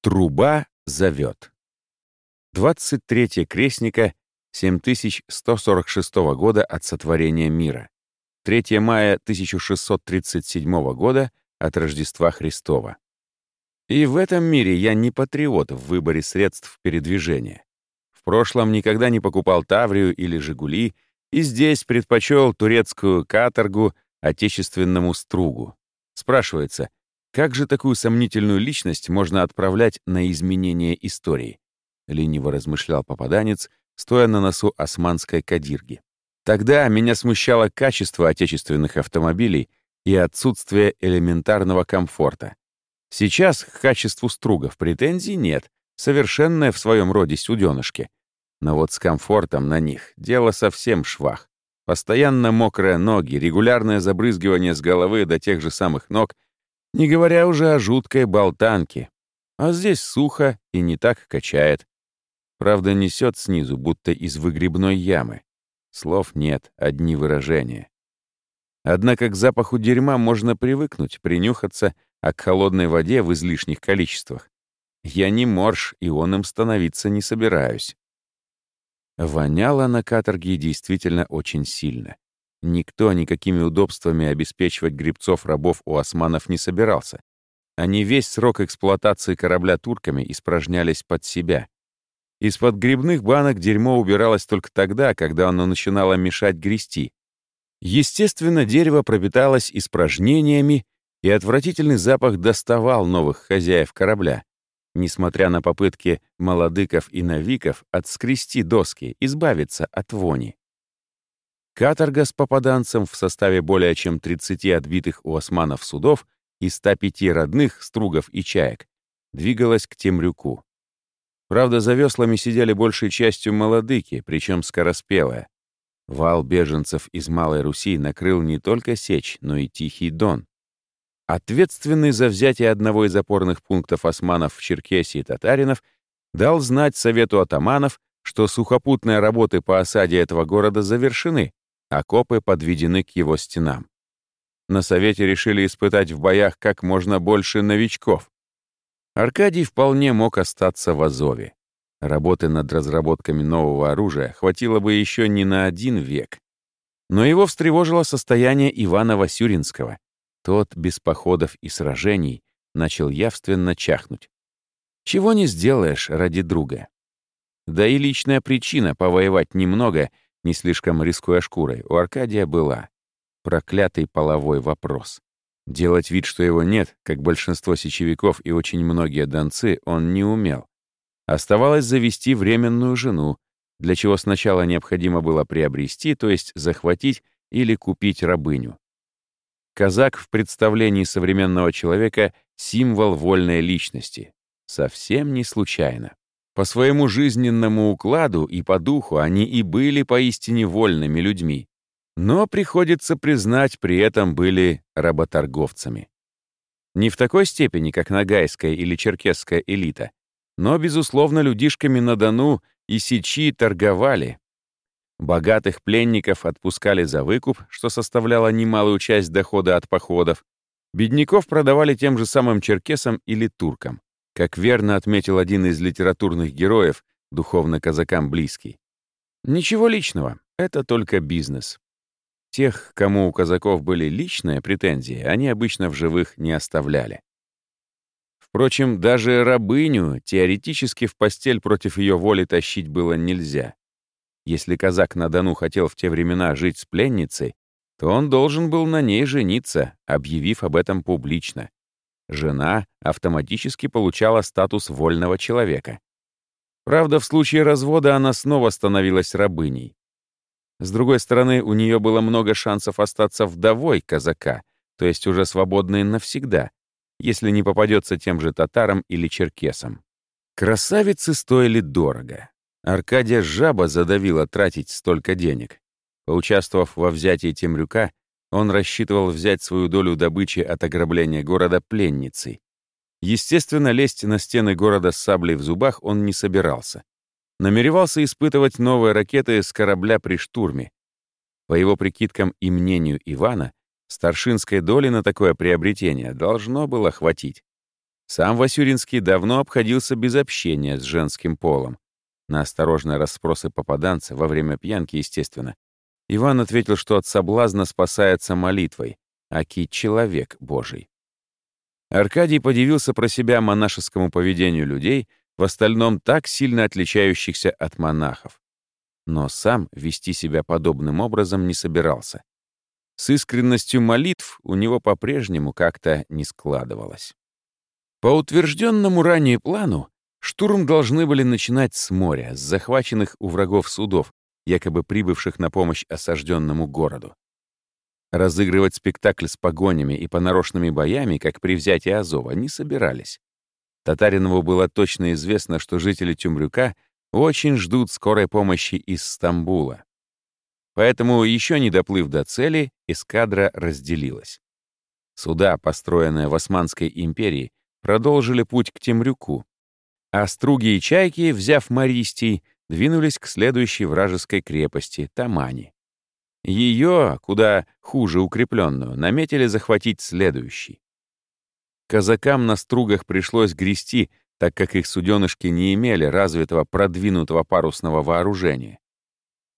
Труба зовет. 23 крестника 7146 года от сотворения мира. 3 мая 1637 года от Рождества Христова. И в этом мире я не патриот в выборе средств передвижения. В прошлом никогда не покупал Таврию или Жигули, и здесь предпочел турецкую каторгу отечественному стругу. Спрашивается, как же такую сомнительную личность можно отправлять на изменение истории? Лениво размышлял попаданец, стоя на носу османской кадирги. Тогда меня смущало качество отечественных автомобилей и отсутствие элементарного комфорта. Сейчас к качеству стругов претензий нет, совершенное в своем роде суденышки. Но вот с комфортом на них дело совсем швах. Постоянно мокрые ноги, регулярное забрызгивание с головы до тех же самых ног, не говоря уже о жуткой болтанке. А здесь сухо и не так качает. Правда, несет снизу, будто из выгребной ямы. Слов нет, одни выражения. Однако к запаху дерьма можно привыкнуть, принюхаться, а к холодной воде в излишних количествах. Я не морж, и он им становиться не собираюсь. Воняло на каторге действительно очень сильно. Никто никакими удобствами обеспечивать грибцов-рабов у османов не собирался. Они весь срок эксплуатации корабля турками испражнялись под себя. Из-под грибных банок дерьмо убиралось только тогда, когда оно начинало мешать грести. Естественно, дерево пропиталось испражнениями, и отвратительный запах доставал новых хозяев корабля. Несмотря на попытки молодыков и новиков отскрести доски, избавиться от вони. Каторга с попаданцем в составе более чем 30 отбитых у османов судов и 105 родных стругов и чаек двигалась к Темрюку. Правда, за веслами сидели большей частью молодыки, причем скороспелые. Вал беженцев из Малой Руси накрыл не только Сечь, но и Тихий Дон. Ответственный за взятие одного из опорных пунктов османов в Черкесии татаринов дал знать Совету атаманов, что сухопутные работы по осаде этого города завершены, окопы подведены к его стенам. На Совете решили испытать в боях как можно больше новичков. Аркадий вполне мог остаться в Азове. Работы над разработками нового оружия хватило бы еще не на один век. Но его встревожило состояние Ивана Васюринского. Тот без походов и сражений начал явственно чахнуть. Чего не сделаешь ради друга. Да и личная причина повоевать немного, не слишком рискуя шкурой, у Аркадия была. Проклятый половой вопрос. Делать вид, что его нет, как большинство сечевиков и очень многие донцы, он не умел. Оставалось завести временную жену, для чего сначала необходимо было приобрести, то есть захватить или купить рабыню. Казак в представлении современного человека — символ вольной личности. Совсем не случайно. По своему жизненному укладу и по духу они и были поистине вольными людьми но, приходится признать, при этом были работорговцами. Не в такой степени, как нагайская или черкесская элита, но, безусловно, людишками на Дону и Сечи торговали. Богатых пленников отпускали за выкуп, что составляло немалую часть дохода от походов. Бедняков продавали тем же самым черкесам или туркам, как верно отметил один из литературных героев, духовно казакам близкий. Ничего личного, это только бизнес. Тех, кому у казаков были личные претензии, они обычно в живых не оставляли. Впрочем, даже рабыню теоретически в постель против ее воли тащить было нельзя. Если казак на Дону хотел в те времена жить с пленницей, то он должен был на ней жениться, объявив об этом публично. Жена автоматически получала статус вольного человека. Правда, в случае развода она снова становилась рабыней. С другой стороны, у нее было много шансов остаться вдовой казака, то есть уже свободной навсегда, если не попадется тем же татарам или черкесам. Красавицы стоили дорого. Аркадия жаба задавила тратить столько денег. Поучаствовав во взятии Темрюка, он рассчитывал взять свою долю добычи от ограбления города пленницей. Естественно, лезть на стены города с саблей в зубах он не собирался намеревался испытывать новые ракеты с корабля при штурме. По его прикидкам и мнению Ивана, старшинской доли на такое приобретение должно было хватить. Сам Васюринский давно обходился без общения с женским полом. На осторожные расспросы попаданца, во время пьянки, естественно, Иван ответил, что от соблазна спасается молитвой, аки человек Божий. Аркадий подивился про себя монашескому поведению людей, в остальном так сильно отличающихся от монахов. Но сам вести себя подобным образом не собирался. С искренностью молитв у него по-прежнему как-то не складывалось. По утвержденному ранее плану, штурм должны были начинать с моря, с захваченных у врагов судов, якобы прибывших на помощь осажденному городу. Разыгрывать спектакль с погонями и понарошными боями, как при взятии Азова, не собирались. Татаринову было точно известно, что жители Тюмрюка очень ждут скорой помощи из Стамбула. Поэтому, еще не доплыв до цели, эскадра разделилась. Суда, построенные в Османской империи, продолжили путь к Темрюку, а струги и чайки, взяв Мористий, двинулись к следующей вражеской крепости — Тамани. Ее, куда хуже укрепленную, наметили захватить следующий. Казакам на стругах пришлось грести, так как их суденышки не имели развитого продвинутого парусного вооружения.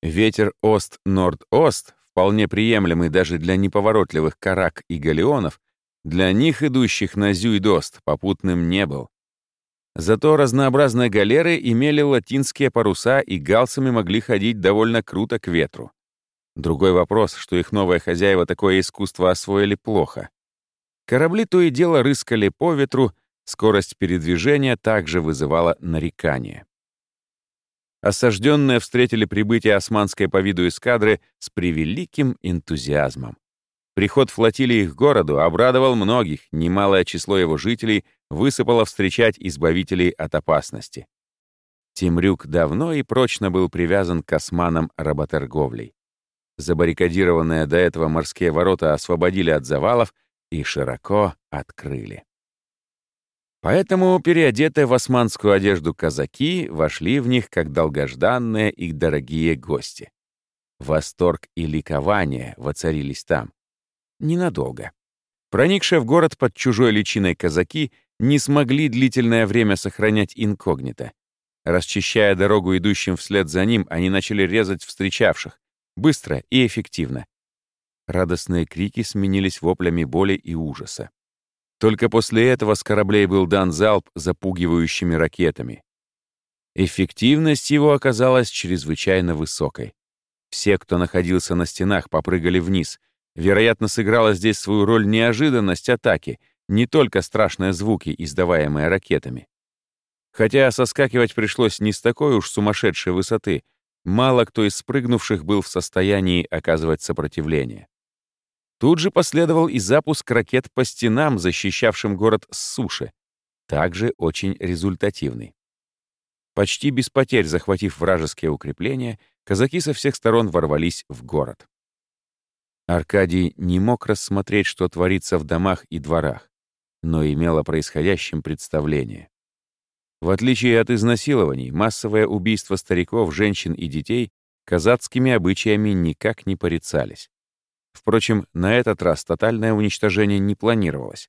Ветер ост-норд-ост, вполне приемлемый даже для неповоротливых карак и галеонов, для них, идущих на Зюйдост, попутным не был. Зато разнообразные галеры имели латинские паруса и галсами могли ходить довольно круто к ветру. Другой вопрос, что их новые хозяева такое искусство освоили плохо. Корабли то и дело рыскали по ветру, скорость передвижения также вызывала нарекания. Осажденные встретили прибытие османской по виду эскадры с превеликим энтузиазмом. Приход флотилии к городу обрадовал многих, немалое число его жителей высыпало встречать избавителей от опасности. Тимрюк давно и прочно был привязан к османам работорговлей. Забаррикадированные до этого морские ворота освободили от завалов и широко открыли. Поэтому переодетые в османскую одежду казаки вошли в них как долгожданные и дорогие гости. Восторг и ликование воцарились там. Ненадолго. Проникшие в город под чужой личиной казаки не смогли длительное время сохранять инкогнито. Расчищая дорогу идущим вслед за ним, они начали резать встречавших, быстро и эффективно. Радостные крики сменились воплями боли и ужаса. Только после этого с кораблей был дан залп запугивающими ракетами. Эффективность его оказалась чрезвычайно высокой. Все, кто находился на стенах, попрыгали вниз. Вероятно, сыграла здесь свою роль неожиданность атаки, не только страшные звуки, издаваемые ракетами. Хотя соскакивать пришлось не с такой уж сумасшедшей высоты, мало кто из спрыгнувших был в состоянии оказывать сопротивление. Тут же последовал и запуск ракет по стенам, защищавшим город с суши, также очень результативный. Почти без потерь захватив вражеские укрепления, казаки со всех сторон ворвались в город. Аркадий не мог рассмотреть, что творится в домах и дворах, но имел о происходящем представление. В отличие от изнасилований, массовое убийство стариков, женщин и детей казацкими обычаями никак не порицались. Впрочем, на этот раз тотальное уничтожение не планировалось.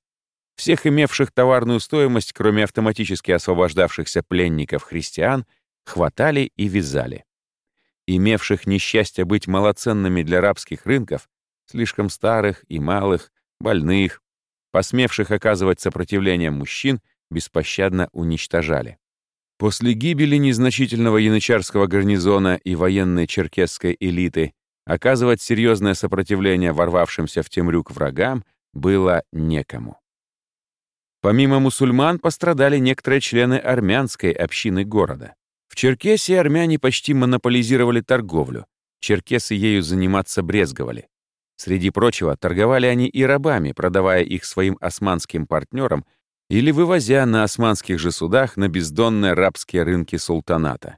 Всех имевших товарную стоимость, кроме автоматически освобождавшихся пленников-христиан, хватали и вязали. Имевших несчастье быть малоценными для рабских рынков, слишком старых и малых, больных, посмевших оказывать сопротивление мужчин, беспощадно уничтожали. После гибели незначительного янычарского гарнизона и военной черкесской элиты оказывать серьезное сопротивление ворвавшимся в Темрюк врагам было некому. Помимо мусульман пострадали некоторые члены армянской общины города. В Черкесии армяне почти монополизировали торговлю, черкесы ею заниматься брезговали. Среди прочего, торговали они и рабами, продавая их своим османским партнерам или вывозя на османских же судах на бездонные рабские рынки султаната.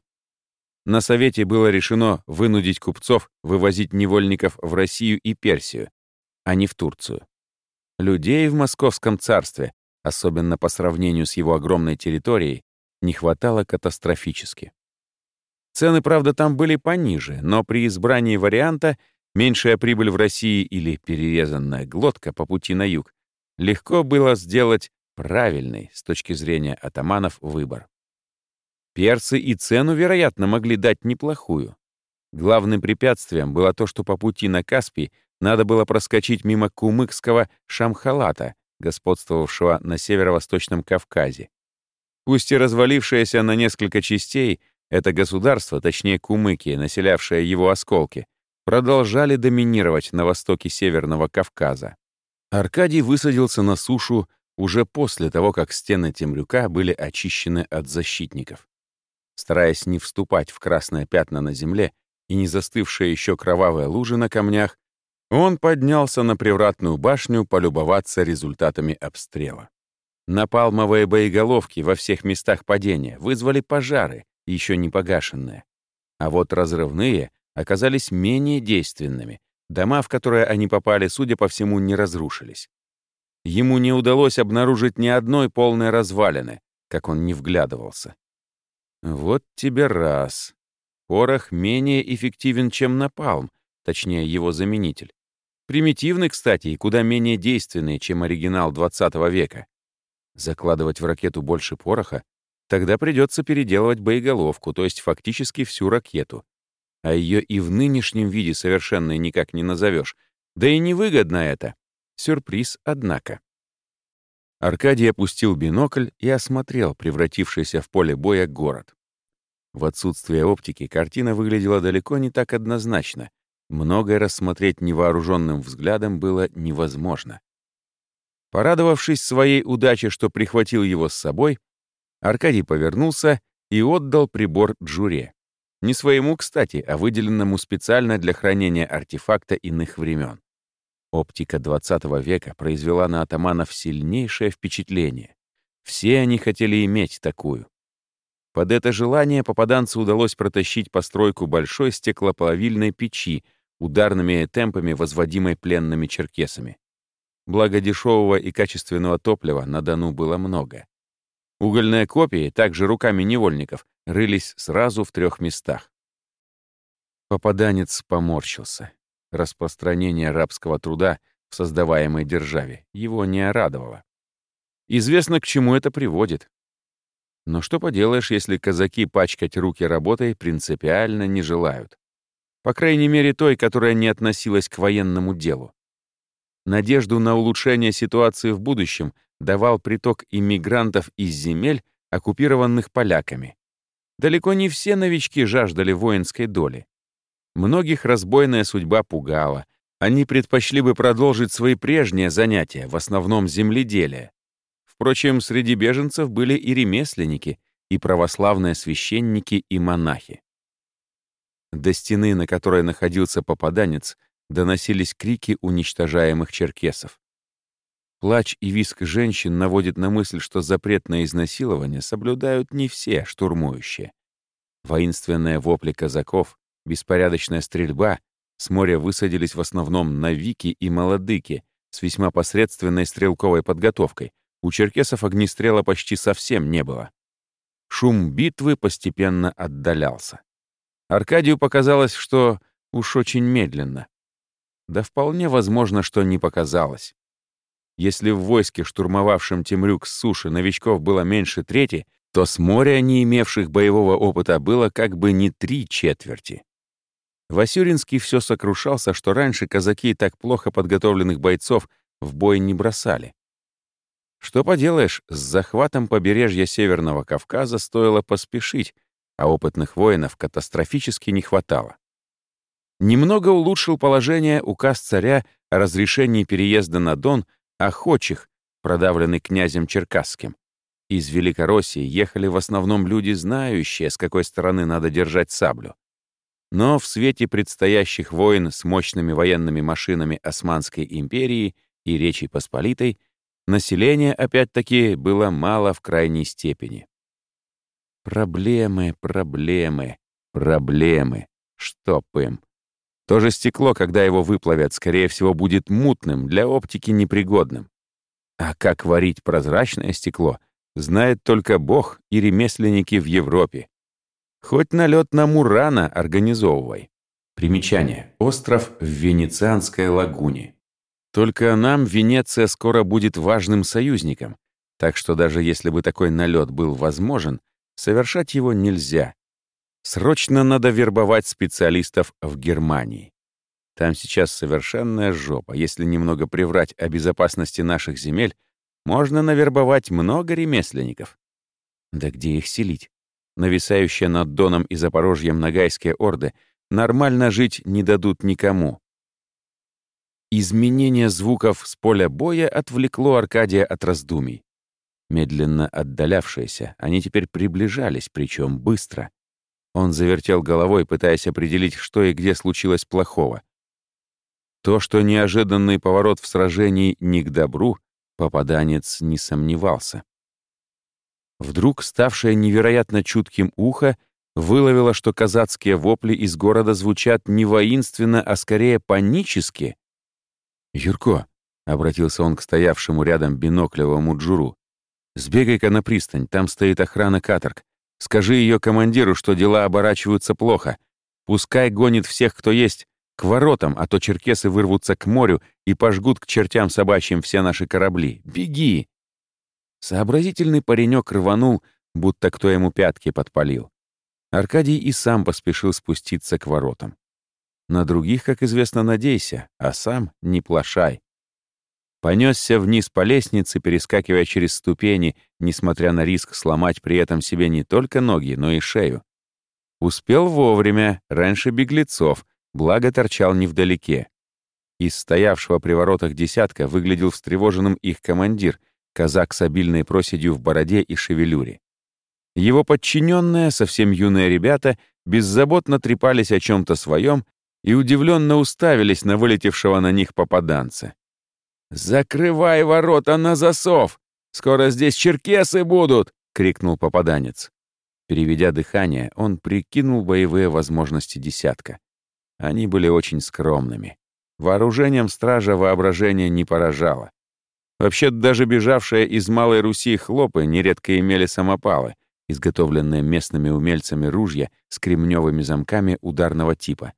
На Совете было решено вынудить купцов вывозить невольников в Россию и Персию, а не в Турцию. Людей в Московском царстве, особенно по сравнению с его огромной территорией, не хватало катастрофически. Цены, правда, там были пониже, но при избрании варианта меньшая прибыль в России или перерезанная глотка по пути на юг легко было сделать Правильный, с точки зрения атаманов, выбор. Персы и цену, вероятно, могли дать неплохую. Главным препятствием было то, что по пути на Каспий надо было проскочить мимо кумыкского Шамхалата, господствовавшего на северо-восточном Кавказе. Пусть и развалившееся на несколько частей, это государство, точнее кумыки, населявшее его осколки, продолжали доминировать на востоке Северного Кавказа. Аркадий высадился на сушу уже после того, как стены Темрюка были очищены от защитников. Стараясь не вступать в красное пятна на земле и не застывшие еще кровавые лужи на камнях, он поднялся на привратную башню полюбоваться результатами обстрела. Напалмовые боеголовки во всех местах падения вызвали пожары, еще не погашенные. А вот разрывные оказались менее действенными. Дома, в которые они попали, судя по всему, не разрушились. Ему не удалось обнаружить ни одной полной развалины, как он не вглядывался. Вот тебе раз. Порох менее эффективен, чем напалм, точнее, его заменитель. Примитивный, кстати, и куда менее действенный, чем оригинал 20 века. Закладывать в ракету больше пороха? Тогда придется переделывать боеголовку, то есть фактически всю ракету. А ее и в нынешнем виде совершенно никак не назовешь. Да и невыгодно это. Сюрприз, однако. Аркадий опустил бинокль и осмотрел превратившийся в поле боя город. В отсутствие оптики картина выглядела далеко не так однозначно. Многое рассмотреть невооруженным взглядом было невозможно. Порадовавшись своей удаче, что прихватил его с собой, Аркадий повернулся и отдал прибор Джуре. Не своему, кстати, а выделенному специально для хранения артефакта иных времен. Оптика XX века произвела на атаманов сильнейшее впечатление. Все они хотели иметь такую. Под это желание попаданцу удалось протащить постройку большой стеклоплавильной печи, ударными темпами, возводимой пленными черкесами. Благо дешевого и качественного топлива на Дону было много. Угольные копии, также руками невольников, рылись сразу в трех местах. Попаданец поморщился. Распространение рабского труда в создаваемой державе его не орадовало. Известно, к чему это приводит. Но что поделаешь, если казаки пачкать руки работой принципиально не желают? По крайней мере, той, которая не относилась к военному делу. Надежду на улучшение ситуации в будущем давал приток иммигрантов из земель, оккупированных поляками. Далеко не все новички жаждали воинской доли. Многих разбойная судьба пугала. Они предпочли бы продолжить свои прежние занятия, в основном земледелие. Впрочем, среди беженцев были и ремесленники, и православные священники, и монахи. До стены, на которой находился попаданец, доносились крики уничтожаемых черкесов. Плач и виск женщин наводит на мысль, что запрет на изнасилование соблюдают не все штурмующие. Воинственные вопли казаков, Беспорядочная стрельба. С моря высадились в основном навики и молодыки с весьма посредственной стрелковой подготовкой. У черкесов огнестрела почти совсем не было. Шум битвы постепенно отдалялся. Аркадию показалось, что уж очень медленно. Да вполне возможно, что не показалось. Если в войске, штурмовавшем Темрюк с суши, новичков было меньше трети, то с моря, не имевших боевого опыта, было как бы не три четверти. Васюринский все сокрушался, что раньше казаки так плохо подготовленных бойцов в бой не бросали. Что поделаешь, с захватом побережья Северного Кавказа стоило поспешить, а опытных воинов катастрофически не хватало. Немного улучшил положение указ царя о разрешении переезда на Дон охочих, продавленный князем Черкасским. Из Великороссии ехали в основном люди, знающие, с какой стороны надо держать саблю. Но в свете предстоящих войн с мощными военными машинами Османской империи и Речи Посполитой население, опять-таки, было мало в крайней степени. Проблемы, проблемы, проблемы. Чтоб им. То же стекло, когда его выплавят, скорее всего, будет мутным, для оптики непригодным. А как варить прозрачное стекло, знает только Бог и ремесленники в Европе. Хоть налет на Мурана организовывай. Примечание. Остров в Венецианской лагуне. Только нам Венеция скоро будет важным союзником, Так что даже если бы такой налет был возможен, совершать его нельзя. Срочно надо вербовать специалистов в Германии. Там сейчас совершенная жопа. Если немного приврать о безопасности наших земель, можно навербовать много ремесленников. Да где их селить? Нависающие над Доном и Запорожьем Ногайские орды нормально жить не дадут никому. Изменение звуков с поля боя отвлекло Аркадия от раздумий. Медленно отдалявшиеся, они теперь приближались, причем быстро. Он завертел головой, пытаясь определить, что и где случилось плохого. То, что неожиданный поворот в сражении не к добру, попаданец не сомневался. Вдруг ставшее невероятно чутким ухо выловило, что казацкие вопли из города звучат не воинственно, а скорее панически. «Юрко», — обратился он к стоявшему рядом биноклевому джуру, «сбегай-ка на пристань, там стоит охрана каторг. Скажи ее командиру, что дела оборачиваются плохо. Пускай гонит всех, кто есть, к воротам, а то черкесы вырвутся к морю и пожгут к чертям собачьим все наши корабли. Беги!» Сообразительный паренек рванул, будто кто ему пятки подпалил. Аркадий и сам поспешил спуститься к воротам. На других, как известно, надейся, а сам не плашай. Понесся вниз по лестнице, перескакивая через ступени, несмотря на риск сломать при этом себе не только ноги, но и шею. Успел вовремя, раньше беглецов, благо торчал невдалеке. Из стоявшего при воротах десятка выглядел встревоженным их командир, казак с обильной проседью в бороде и шевелюре. Его подчиненные, совсем юные ребята, беззаботно трепались о чем-то своем и удивленно уставились на вылетевшего на них попаданца. «Закрывай ворота на засов! Скоро здесь черкесы будут!» — крикнул попаданец. Переведя дыхание, он прикинул боевые возможности десятка. Они были очень скромными. Вооружением стража воображение не поражало. Вообще, даже бежавшие из Малой Руси хлопы нередко имели самопалы, изготовленные местными умельцами ружья с кремневыми замками ударного типа.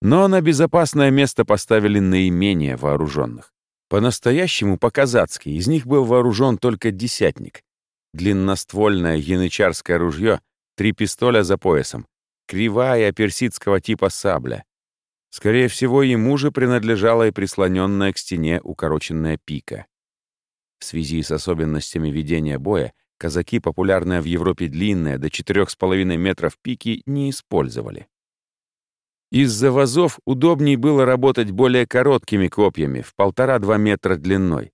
Но на безопасное место поставили наименее вооруженных. По-настоящему, по-казацки, из них был вооружен только десятник. Длинноствольное янычарское ружье, три пистоля за поясом, кривая персидского типа сабля. Скорее всего, ему же принадлежала и прислоненная к стене укороченная пика. В связи с особенностями ведения боя, казаки, популярные в Европе длинные, до 4,5 метров пики, не использовали. Из-за вазов удобней было работать более короткими копьями, в полтора-два метра длиной.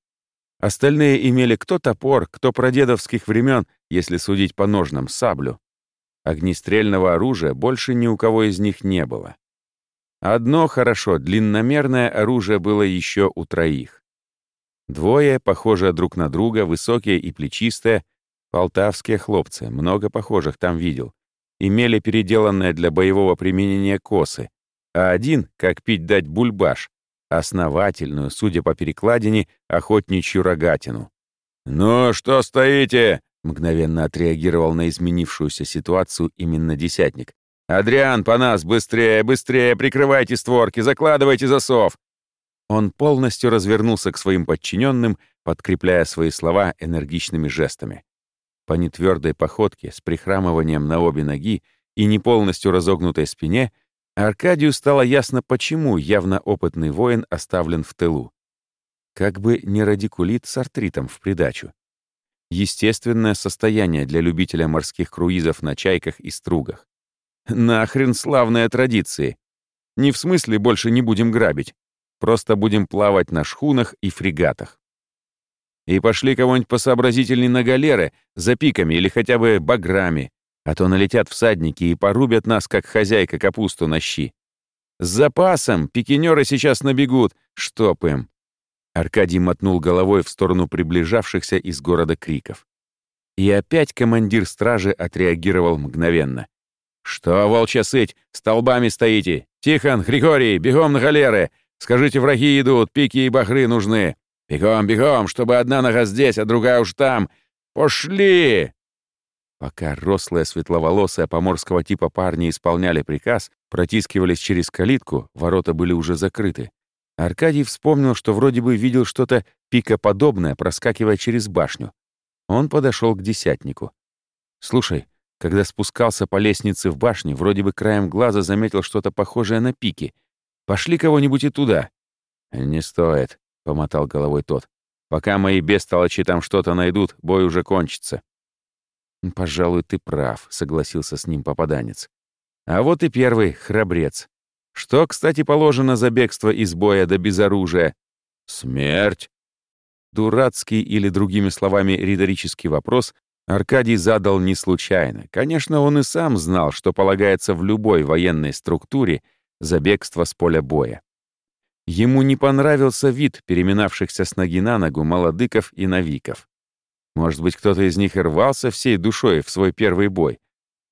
Остальные имели кто топор, кто прадедовских времен, если судить по ножнам, саблю. Огнестрельного оружия больше ни у кого из них не было. Одно хорошо, длинномерное оружие было еще у троих. Двое, похожие друг на друга, высокие и плечистые, полтавские хлопцы, много похожих там видел, имели переделанные для боевого применения косы, а один, как пить дать бульбаш, основательную, судя по перекладине, охотничью рогатину. «Ну, что стоите?» — мгновенно отреагировал на изменившуюся ситуацию именно десятник. «Адриан, по нас, быстрее, быстрее, прикрывайте створки, закладывайте засов!» Он полностью развернулся к своим подчиненным, подкрепляя свои слова энергичными жестами. По нетвердой походке, с прихрамыванием на обе ноги и не полностью разогнутой спине, Аркадию стало ясно, почему явно опытный воин оставлен в тылу. Как бы не радикулит с артритом в придачу. Естественное состояние для любителя морских круизов на чайках и стругах. Нахрен славные традиции. Не в смысле больше не будем грабить. Просто будем плавать на шхунах и фрегатах. И пошли кого-нибудь посообразительней на галеры, за пиками или хотя бы баграми, а то налетят всадники и порубят нас, как хозяйка капусту на щи. С запасом, пикинеры сейчас набегут, штоп им. Аркадий мотнул головой в сторону приближавшихся из города криков. И опять командир стражи отреагировал мгновенно. «Что, волчья сыть, столбами стоите? Тихон, Григорий, бегом на галеры! Скажите, враги идут, пики и бахры нужны! Бегом, бегом, чтобы одна нога здесь, а другая уж там. Пошли!» Пока рослые светловолосые поморского типа парни исполняли приказ, протискивались через калитку, ворота были уже закрыты. Аркадий вспомнил, что вроде бы видел что-то пикоподобное, проскакивая через башню. Он подошел к десятнику. «Слушай, когда спускался по лестнице в башне, вроде бы краем глаза заметил что-то похожее на пики. Пошли кого-нибудь и туда». «Не стоит», — помотал головой тот. «Пока мои бестолочи там что-то найдут, бой уже кончится». «Пожалуй, ты прав», — согласился с ним попаданец. «А вот и первый, храбрец. Что, кстати, положено за бегство из боя до безоружия? Смерть!» Дурацкий или, другими словами, риторический вопрос Аркадий задал не случайно. Конечно, он и сам знал, что полагается в любой военной структуре за бегство с поля боя. Ему не понравился вид переминавшихся с ноги на ногу молодыков и новиков. Может быть, кто-то из них и рвался всей душой в свой первый бой.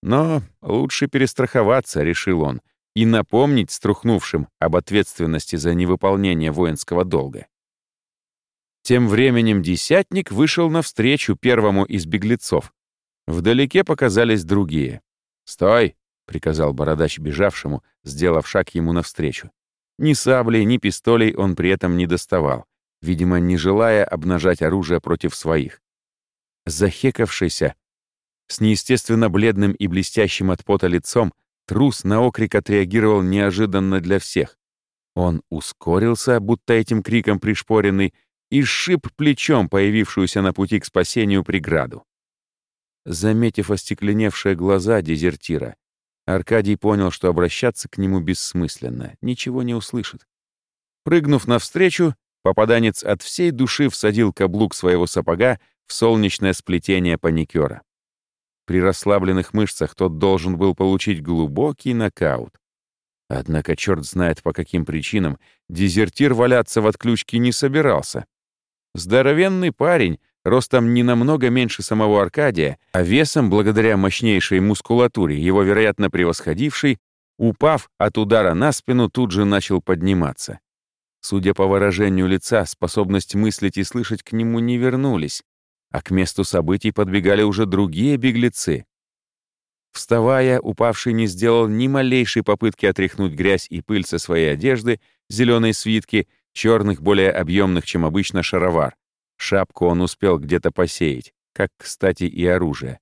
Но лучше перестраховаться, решил он, и напомнить струхнувшим об ответственности за невыполнение воинского долга. Тем временем десятник вышел навстречу первому из беглецов. Вдалеке показались другие. «Стой!» — приказал бородач бежавшему, сделав шаг ему навстречу. Ни саблей, ни пистолей он при этом не доставал, видимо, не желая обнажать оружие против своих. Захекавшийся, с неестественно бледным и блестящим от пота лицом, трус на окрик отреагировал неожиданно для всех. Он ускорился, будто этим криком пришпоренный, и сшиб плечом появившуюся на пути к спасению преграду. Заметив остекленевшие глаза дезертира, Аркадий понял, что обращаться к нему бессмысленно, ничего не услышит. Прыгнув навстречу, попаданец от всей души всадил каблук своего сапога в солнечное сплетение паникера. При расслабленных мышцах тот должен был получить глубокий нокаут. Однако черт знает по каким причинам дезертир валяться в отключке не собирался. Здоровенный парень, ростом не намного меньше самого Аркадия, а весом, благодаря мощнейшей мускулатуре, его, вероятно, превосходивший, упав от удара на спину, тут же начал подниматься. Судя по выражению лица, способность мыслить и слышать к нему не вернулись, а к месту событий подбегали уже другие беглецы. Вставая, упавший не сделал ни малейшей попытки отряхнуть грязь и пыль со своей одежды, зеленой свитки черных, более объемных, чем обычно, шаровар. Шапку он успел где-то посеять, как, кстати, и оружие.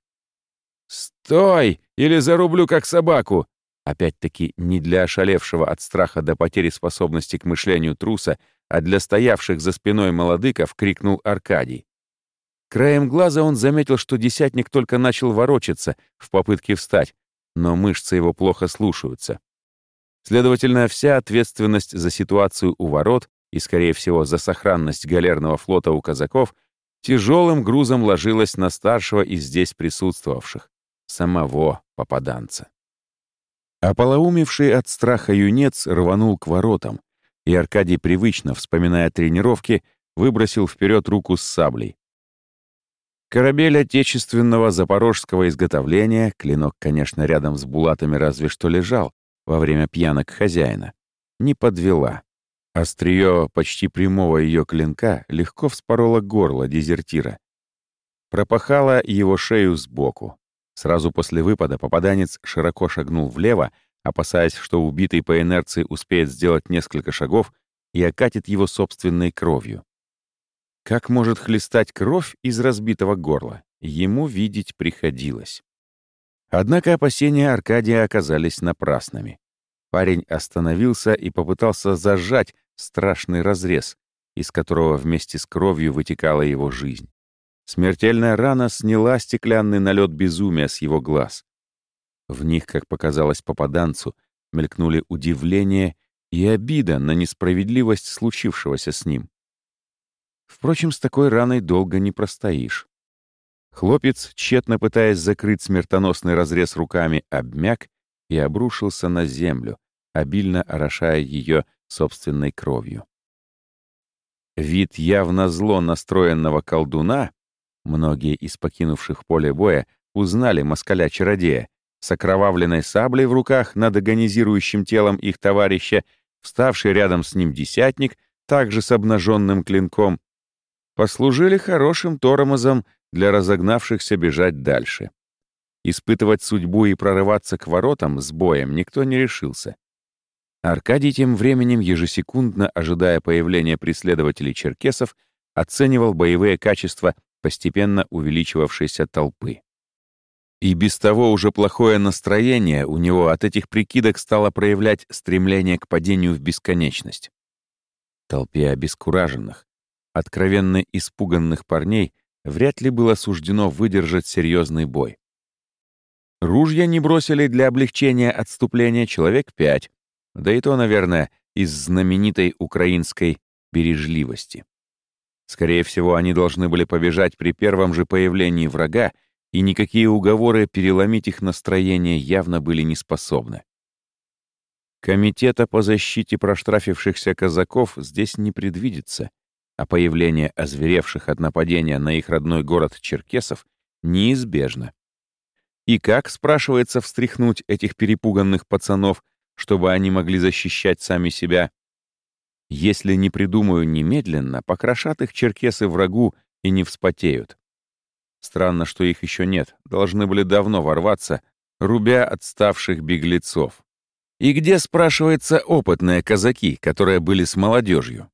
«Стой! Или зарублю, как собаку!» Опять-таки, не для ошалевшего от страха до потери способности к мышлению труса, а для стоявших за спиной молодыков, крикнул Аркадий. Краем глаза он заметил, что десятник только начал ворочаться в попытке встать, но мышцы его плохо слушаются. Следовательно, вся ответственность за ситуацию у ворот и, скорее всего, за сохранность галерного флота у казаков, тяжелым грузом ложилась на старшего из здесь присутствовавших, самого попаданца. Ополоумевший от страха юнец рванул к воротам, и Аркадий, привычно вспоминая тренировки, выбросил вперед руку с саблей. Корабель отечественного запорожского изготовления, клинок, конечно, рядом с булатами разве что лежал во время пьянок хозяина, не подвела. Острие почти прямого ее клинка легко вспороло горло дезертира. Пропахало его шею сбоку. Сразу после выпада попаданец широко шагнул влево, опасаясь, что убитый по инерции успеет сделать несколько шагов и окатит его собственной кровью. Как может хлестать кровь из разбитого горла? Ему видеть приходилось. Однако опасения Аркадия оказались напрасными. Парень остановился и попытался зажать страшный разрез, из которого вместе с кровью вытекала его жизнь. Смертельная рана сняла стеклянный налет безумия с его глаз. В них, как показалось попаданцу, мелькнули удивление и обида на несправедливость случившегося с ним. Впрочем, с такой раной долго не простоишь. Хлопец, тщетно пытаясь закрыть смертоносный разрез руками, обмяк и обрушился на землю, обильно орошая ее собственной кровью. Вид явно зло настроенного колдуна, многие из покинувших поле боя узнали москаля-чародея, с окровавленной саблей в руках над агонизирующим телом их товарища, вставший рядом с ним десятник, также с обнаженным клинком, послужили хорошим тормозом для разогнавшихся бежать дальше. Испытывать судьбу и прорываться к воротам с боем никто не решился. Аркадий тем временем, ежесекундно ожидая появления преследователей черкесов, оценивал боевые качества постепенно увеличивавшейся толпы. И без того уже плохое настроение у него от этих прикидок стало проявлять стремление к падению в бесконечность. Толпе обескураженных, откровенно испуганных парней вряд ли было суждено выдержать серьезный бой. Ружья не бросили для облегчения отступления человек пять, да и то, наверное, из знаменитой украинской бережливости. Скорее всего, они должны были побежать при первом же появлении врага, и никакие уговоры переломить их настроение явно были не способны. Комитета по защите проштрафившихся казаков здесь не предвидится, а появление озверевших от нападения на их родной город черкесов неизбежно. И как, спрашивается, встряхнуть этих перепуганных пацанов, чтобы они могли защищать сами себя? Если не придумаю немедленно, покрошат их черкесы врагу и не вспотеют. Странно, что их еще нет, должны были давно ворваться, рубя отставших беглецов. И где, спрашивается, опытные казаки, которые были с молодежью?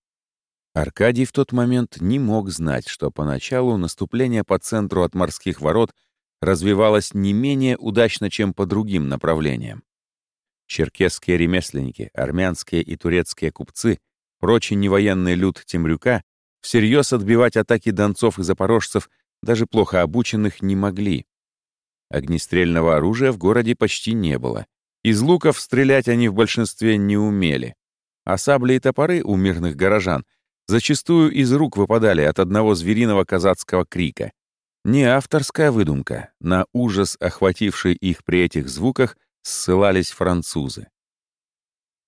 Аркадий в тот момент не мог знать, что поначалу наступление по центру от морских ворот развивалось не менее удачно, чем по другим направлениям. Черкесские ремесленники, армянские и турецкие купцы — Прочий невоенный люд Темрюка всерьез отбивать атаки донцов и запорожцев, даже плохо обученных, не могли. Огнестрельного оружия в городе почти не было. Из луков стрелять они в большинстве не умели. А сабли и топоры у мирных горожан зачастую из рук выпадали от одного звериного казацкого крика. Не авторская выдумка, на ужас, охвативший их при этих звуках, ссылались французы.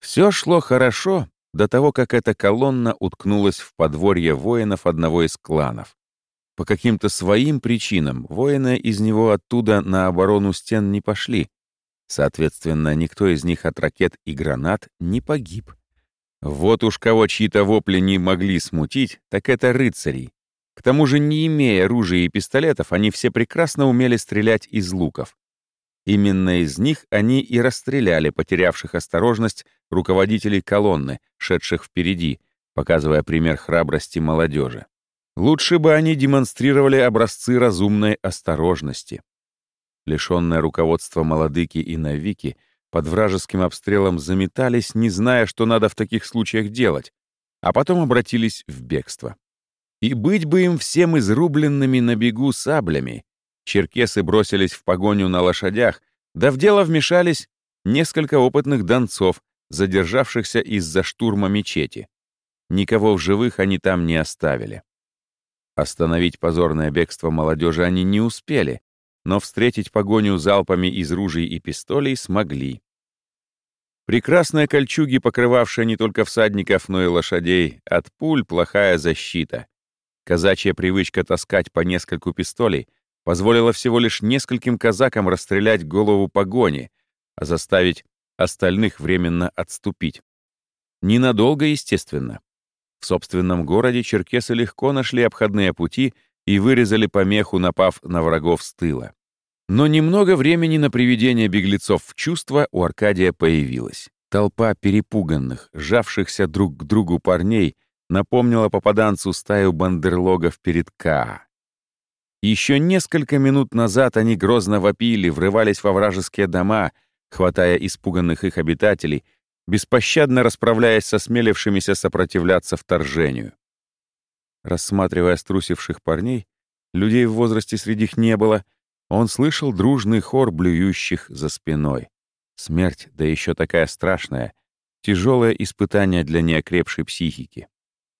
Все шло хорошо, до того, как эта колонна уткнулась в подворье воинов одного из кланов. По каким-то своим причинам воины из него оттуда на оборону стен не пошли. Соответственно, никто из них от ракет и гранат не погиб. Вот уж кого чьи-то вопли не могли смутить, так это рыцарей. К тому же, не имея оружия и пистолетов, они все прекрасно умели стрелять из луков. Именно из них они и расстреляли потерявших осторожность руководителей колонны, шедших впереди, показывая пример храбрости молодежи. Лучше бы они демонстрировали образцы разумной осторожности. Лишенное руководства молодыки и навики под вражеским обстрелом заметались, не зная, что надо в таких случаях делать, а потом обратились в бегство. И быть бы им всем изрубленными на бегу саблями, Черкесы бросились в погоню на лошадях, да в дело вмешались несколько опытных донцов, задержавшихся из-за штурма мечети. Никого в живых они там не оставили. Остановить позорное бегство молодежи они не успели, но встретить погоню залпами из ружей и пистолей смогли. Прекрасные кольчуги, покрывавшие не только всадников, но и лошадей, от пуль плохая защита. Казачья привычка таскать по нескольку пистолей — позволила всего лишь нескольким казакам расстрелять голову погони, а заставить остальных временно отступить. Ненадолго, естественно. В собственном городе черкесы легко нашли обходные пути и вырезали помеху, напав на врагов с тыла. Но немного времени на приведение беглецов в чувство у Аркадия появилось. Толпа перепуганных, сжавшихся друг к другу парней напомнила попаданцу стаю бандерлогов перед Каа. Еще несколько минут назад они грозно вопили, врывались во вражеские дома, хватая испуганных их обитателей, беспощадно расправляясь со смелившимися сопротивляться вторжению. Рассматривая струсивших парней, людей в возрасте среди них не было, он слышал дружный хор блюющих за спиной. Смерть, да еще такая страшная, тяжелое испытание для неокрепшей психики.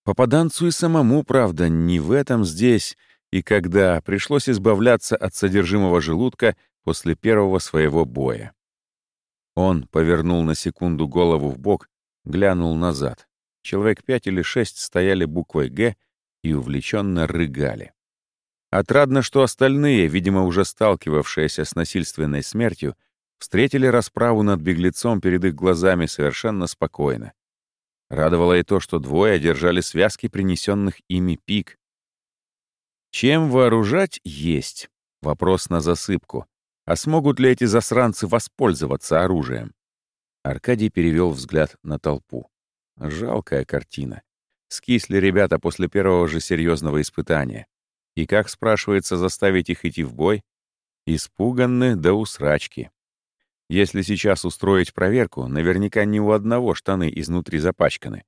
Попаданцу и самому, правда, не в этом здесь — и когда пришлось избавляться от содержимого желудка после первого своего боя. Он повернул на секунду голову в бок, глянул назад. Человек пять или шесть стояли буквой «Г» и увлеченно рыгали. Отрадно, что остальные, видимо, уже сталкивавшиеся с насильственной смертью, встретили расправу над беглецом перед их глазами совершенно спокойно. Радовало и то, что двое одержали связки принесенных ими пик, чем вооружать есть? Вопрос на засыпку. А смогут ли эти засранцы воспользоваться оружием? Аркадий перевел взгляд на толпу. Жалкая картина. Скисли ребята после первого же серьезного испытания. И как, спрашивается, заставить их идти в бой? Испуганны до усрачки. Если сейчас устроить проверку, наверняка ни у одного штаны изнутри запачканы.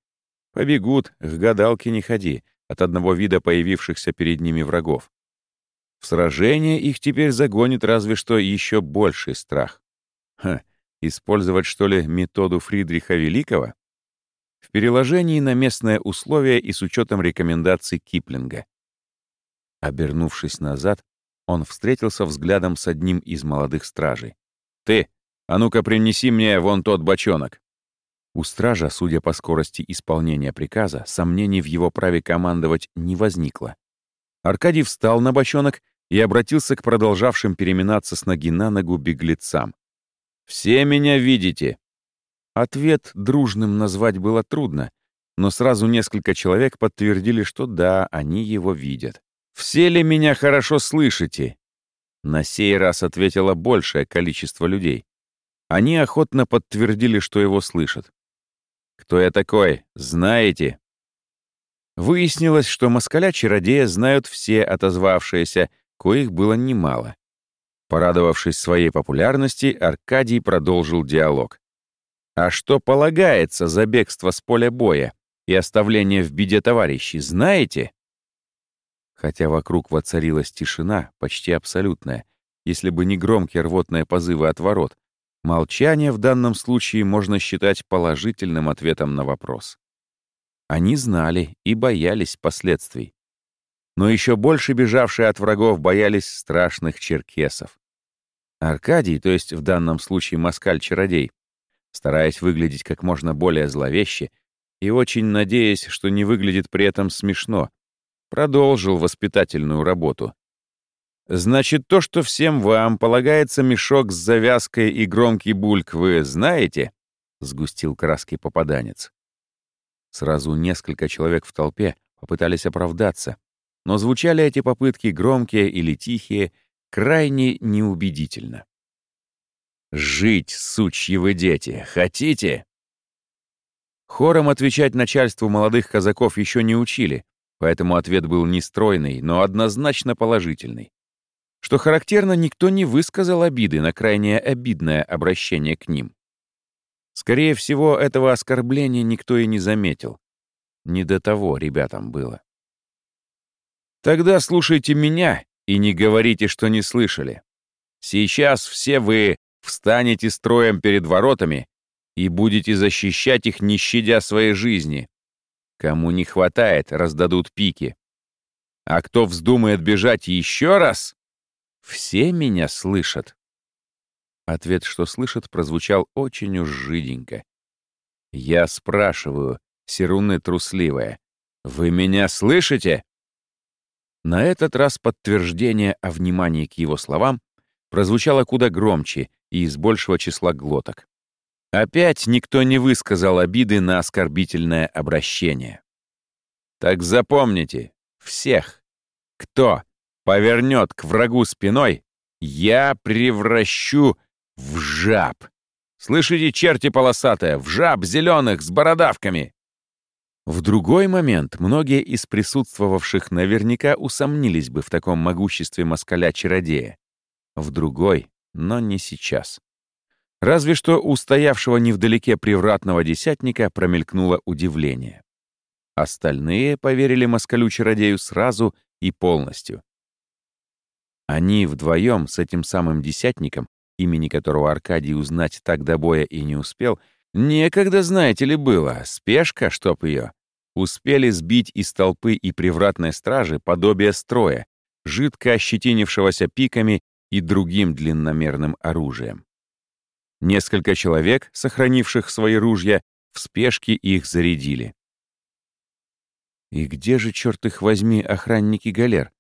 Побегут, к гадалке не ходи, от одного вида появившихся перед ними врагов. В сражение их теперь загонит разве что еще больший страх. Ха, использовать, что ли, методу Фридриха Великого? В переложении на местное условие и с учетом рекомендаций Киплинга. Обернувшись назад, он встретился взглядом с одним из молодых стражей. «Ты, а ну-ка принеси мне вон тот бочонок!» У стража, судя по скорости исполнения приказа, сомнений в его праве командовать не возникло. Аркадий встал на бочонок и обратился к продолжавшим переминаться с ноги на ногу беглецам. «Все меня видите!» Ответ дружным назвать было трудно, но сразу несколько человек подтвердили, что да, они его видят. «Все ли меня хорошо слышите?» На сей раз ответило большее количество людей. Они охотно подтвердили, что его слышат. «Кто я такой? Знаете?» Выяснилось, что москаля-чародея знают все отозвавшиеся, коих было немало. Порадовавшись своей популярности, Аркадий продолжил диалог. «А что полагается за бегство с поля боя и оставление в беде товарищей, знаете?» Хотя вокруг воцарилась тишина, почти абсолютная, если бы не громкие рвотные позывы от ворот, молчание в данном случае можно считать положительным ответом на вопрос. Они знали и боялись последствий. Но еще больше бежавшие от врагов боялись страшных черкесов. Аркадий, то есть в данном случае москаль-чародей, стараясь выглядеть как можно более зловеще и очень надеясь, что не выглядит при этом смешно, продолжил воспитательную работу. «Значит, то, что всем вам полагается мешок с завязкой и громкий бульк, вы знаете?» — сгустил краски попаданец. Сразу несколько человек в толпе попытались оправдаться, но звучали эти попытки громкие или тихие, крайне неубедительно. «Жить, сучьи вы дети, хотите?» Хором отвечать начальству молодых казаков еще не учили, поэтому ответ был не стройный, но однозначно положительный. Что характерно, никто не высказал обиды на крайне обидное обращение к ним. Скорее всего, этого оскорбления никто и не заметил. Не до того ребятам было. Тогда слушайте меня и не говорите, что не слышали. Сейчас все вы встанете строем перед воротами и будете защищать их, не щадя своей жизни. Кому не хватает, раздадут пики. А кто вздумает бежать еще раз, все меня слышат. Ответ, что слышат, прозвучал очень уж жиденько. Я спрашиваю, Серуны трусливая, «Вы меня слышите?» На этот раз подтверждение о внимании к его словам прозвучало куда громче и из большего числа глоток. Опять никто не высказал обиды на оскорбительное обращение. Так запомните, всех, кто повернет к врагу спиной, я превращу в жаб. Слышите, черти полосатые, в жаб зеленых с бородавками. В другой момент многие из присутствовавших наверняка усомнились бы в таком могуществе москаля-чародея. В другой, но не сейчас. Разве что у стоявшего невдалеке привратного десятника промелькнуло удивление. Остальные поверили москалю-чародею сразу и полностью. Они вдвоем с этим самым десятником, имени которого Аркадий узнать так до боя и не успел, некогда, знаете ли, было, спешка, чтоб ее, успели сбить из толпы и привратной стражи подобие строя, жидко ощетинившегося пиками и другим длинномерным оружием. Несколько человек, сохранивших свои ружья, в спешке их зарядили. И где же, черт их возьми, охранники галер?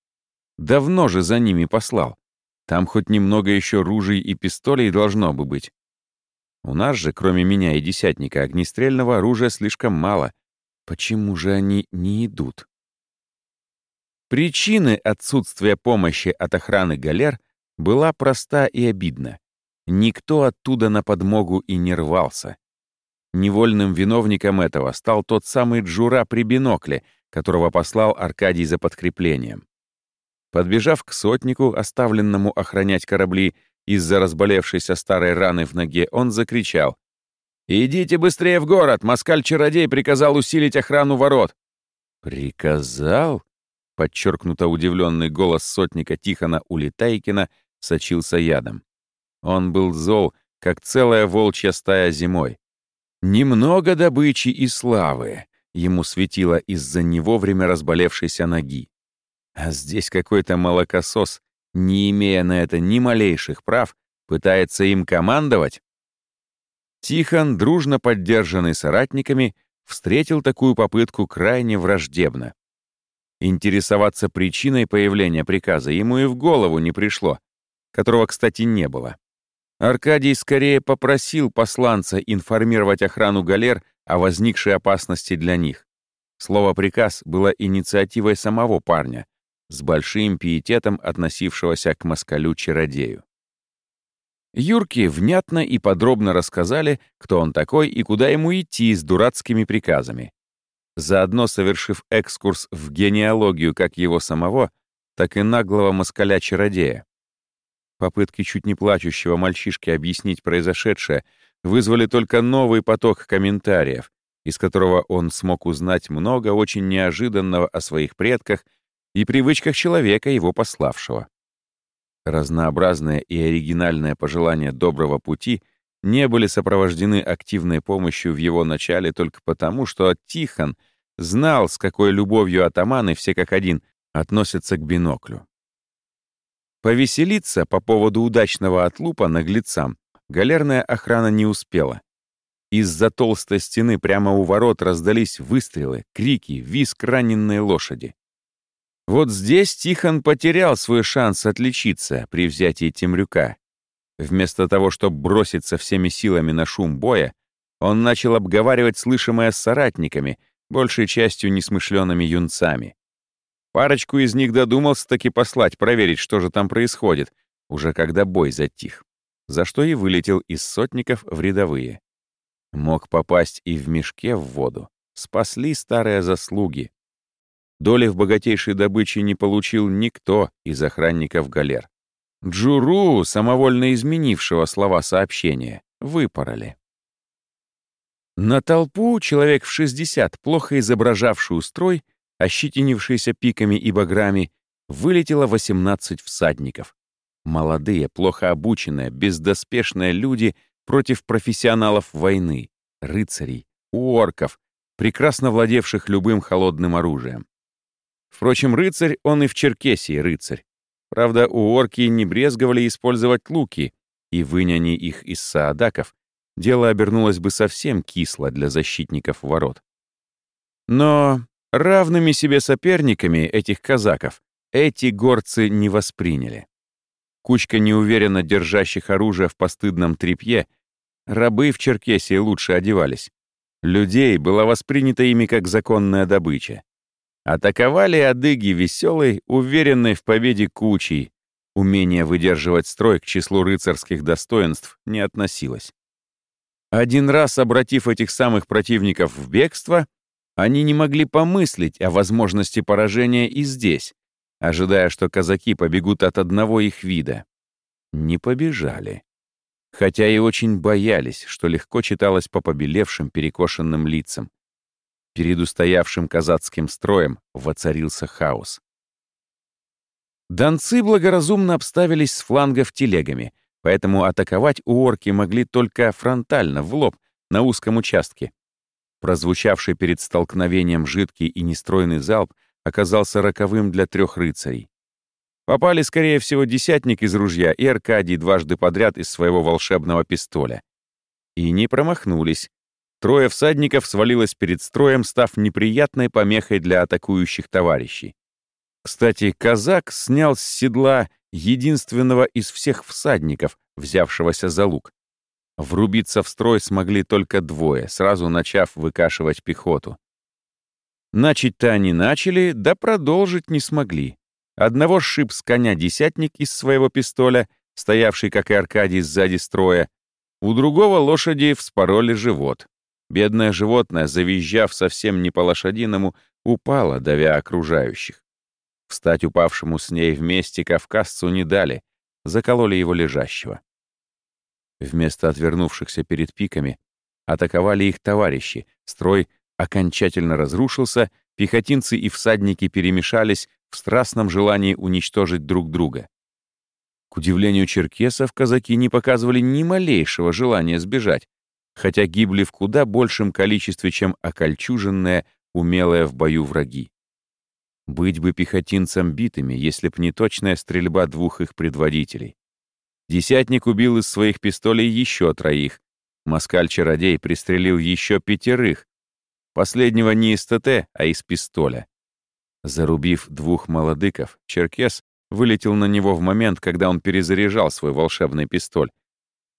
Давно же за ними послал. Там хоть немного еще ружей и пистолей должно бы быть. У нас же, кроме меня и десятника, огнестрельного оружия слишком мало. Почему же они не идут? Причины отсутствия помощи от охраны галер была проста и обидна. Никто оттуда на подмогу и не рвался. Невольным виновником этого стал тот самый Джура при бинокле, которого послал Аркадий за подкреплением. Подбежав к сотнику, оставленному охранять корабли, из-за разболевшейся старой раны в ноге, он закричал. «Идите быстрее в город! Москаль-чародей приказал усилить охрану ворот!» «Приказал?» — подчеркнуто удивленный голос сотника Тихона Улетайкина сочился ядом. Он был зол, как целая волчья стая зимой. Немного добычи и славы ему светило из-за невовремя разболевшейся ноги. А здесь какой-то молокосос, не имея на это ни малейших прав, пытается им командовать? Тихон, дружно поддержанный соратниками, встретил такую попытку крайне враждебно. Интересоваться причиной появления приказа ему и в голову не пришло, которого, кстати, не было. Аркадий скорее попросил посланца информировать охрану галер о возникшей опасности для них. Слово «приказ» было инициативой самого парня, с большим пиететом относившегося к москалю-чародею. Юрке внятно и подробно рассказали, кто он такой и куда ему идти с дурацкими приказами. Заодно совершив экскурс в генеалогию как его самого, так и наглого москаля-чародея. Попытки чуть не плачущего мальчишки объяснить произошедшее вызвали только новый поток комментариев, из которого он смог узнать много очень неожиданного о своих предках и привычках человека, его пославшего. Разнообразные и оригинальные пожелания доброго пути не были сопровождены активной помощью в его начале только потому, что Тихон знал, с какой любовью атаманы все как один относятся к биноклю. Повеселиться по поводу удачного отлупа наглецам галерная охрана не успела. Из-за толстой стены прямо у ворот раздались выстрелы, крики, визг раненной лошади. Вот здесь Тихон потерял свой шанс отличиться при взятии Темрюка. Вместо того, чтобы броситься всеми силами на шум боя, он начал обговаривать слышимое с соратниками, большей частью несмышленными юнцами. Парочку из них додумался таки послать, проверить, что же там происходит, уже когда бой затих, за что и вылетел из сотников в рядовые. Мог попасть и в мешке в воду. Спасли старые заслуги. Доли в богатейшей добыче не получил никто из охранников галер. Джуру, самовольно изменившего слова сообщения, выпороли. На толпу человек в 60, плохо изображавший строй, ощетинившийся пиками и баграми, вылетело 18 всадников. Молодые, плохо обученные, бездоспешные люди против профессионалов войны, рыцарей, орков, прекрасно владевших любым холодным оружием. Впрочем, рыцарь, он и в Черкесии рыцарь. Правда, у орки не брезговали использовать луки, и выняни их из саадаков, дело обернулось бы совсем кисло для защитников ворот. Но равными себе соперниками этих казаков эти горцы не восприняли. Кучка неуверенно держащих оружие в постыдном тряпье, рабы в Черкесии лучше одевались. Людей было воспринято ими как законная добыча. Атаковали адыги веселой, уверенной в победе кучей. Умение выдерживать строй к числу рыцарских достоинств не относилось. Один раз обратив этих самых противников в бегство, они не могли помыслить о возможности поражения и здесь, ожидая, что казаки побегут от одного их вида. Не побежали. Хотя и очень боялись, что легко читалось по побелевшим перекошенным лицам. Перед устоявшим казацким строем воцарился хаос. Донцы благоразумно обставились с флангов телегами, поэтому атаковать у орки могли только фронтально, в лоб, на узком участке. Прозвучавший перед столкновением жидкий и нестройный залп оказался роковым для трех рыцарей. Попали, скорее всего, десятник из ружья и Аркадий дважды подряд из своего волшебного пистоля. И не промахнулись, Трое всадников свалилось перед строем, став неприятной помехой для атакующих товарищей. Кстати, казак снял с седла единственного из всех всадников, взявшегося за лук. Врубиться в строй смогли только двое, сразу начав выкашивать пехоту. Начать-то они начали, да продолжить не смогли. Одного сшиб с коня десятник из своего пистоля, стоявший, как и Аркадий, сзади строя, у другого лошади вспороли живот. Бедное животное, завизжав совсем не по-лошадиному, упало, давя окружающих. Встать упавшему с ней вместе кавказцу не дали, закололи его лежащего. Вместо отвернувшихся перед пиками атаковали их товарищи, строй окончательно разрушился, пехотинцы и всадники перемешались в страстном желании уничтожить друг друга. К удивлению черкесов, казаки не показывали ни малейшего желания сбежать, хотя гибли в куда большем количестве, чем окольчуженные, умелые в бою враги. Быть бы пехотинцам битыми, если б не точная стрельба двух их предводителей. Десятник убил из своих пистолей еще троих. Москаль-чародей пристрелил еще пятерых. Последнего не из ТТ, а из пистоля. Зарубив двух молодыков, Черкес вылетел на него в момент, когда он перезаряжал свой волшебный пистоль.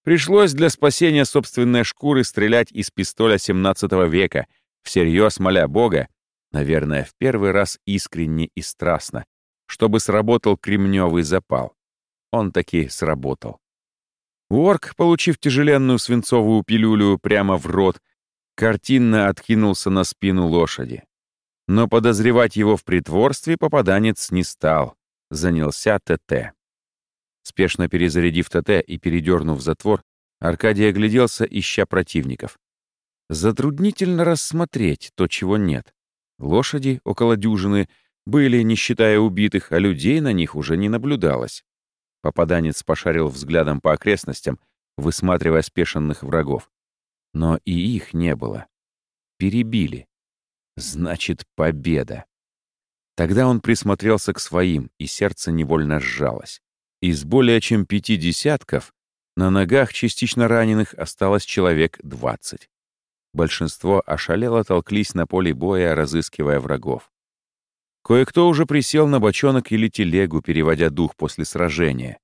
Пришлось для спасения собственной шкуры стрелять из пистоля 17 века, всерьез моля Бога, наверное, в первый раз искренне и страстно, чтобы сработал кремневый запал. Он таки сработал. Уорк, получив тяжеленную свинцовую пилюлю прямо в рот, картинно откинулся на спину лошади. Но подозревать его в притворстве попаданец не стал. Занялся ТТ. Спешно перезарядив ТТ и передернув затвор, Аркадий огляделся, ища противников. Затруднительно рассмотреть то, чего нет. Лошади, около дюжины, были, не считая убитых, а людей на них уже не наблюдалось. Попаданец пошарил взглядом по окрестностям, высматривая спешенных врагов. Но и их не было. Перебили. Значит, победа. Тогда он присмотрелся к своим, и сердце невольно сжалось. Из более чем пяти десятков на ногах частично раненых осталось человек двадцать. Большинство ошалело толклись на поле боя, разыскивая врагов. Кое-кто уже присел на бочонок или телегу, переводя дух после сражения.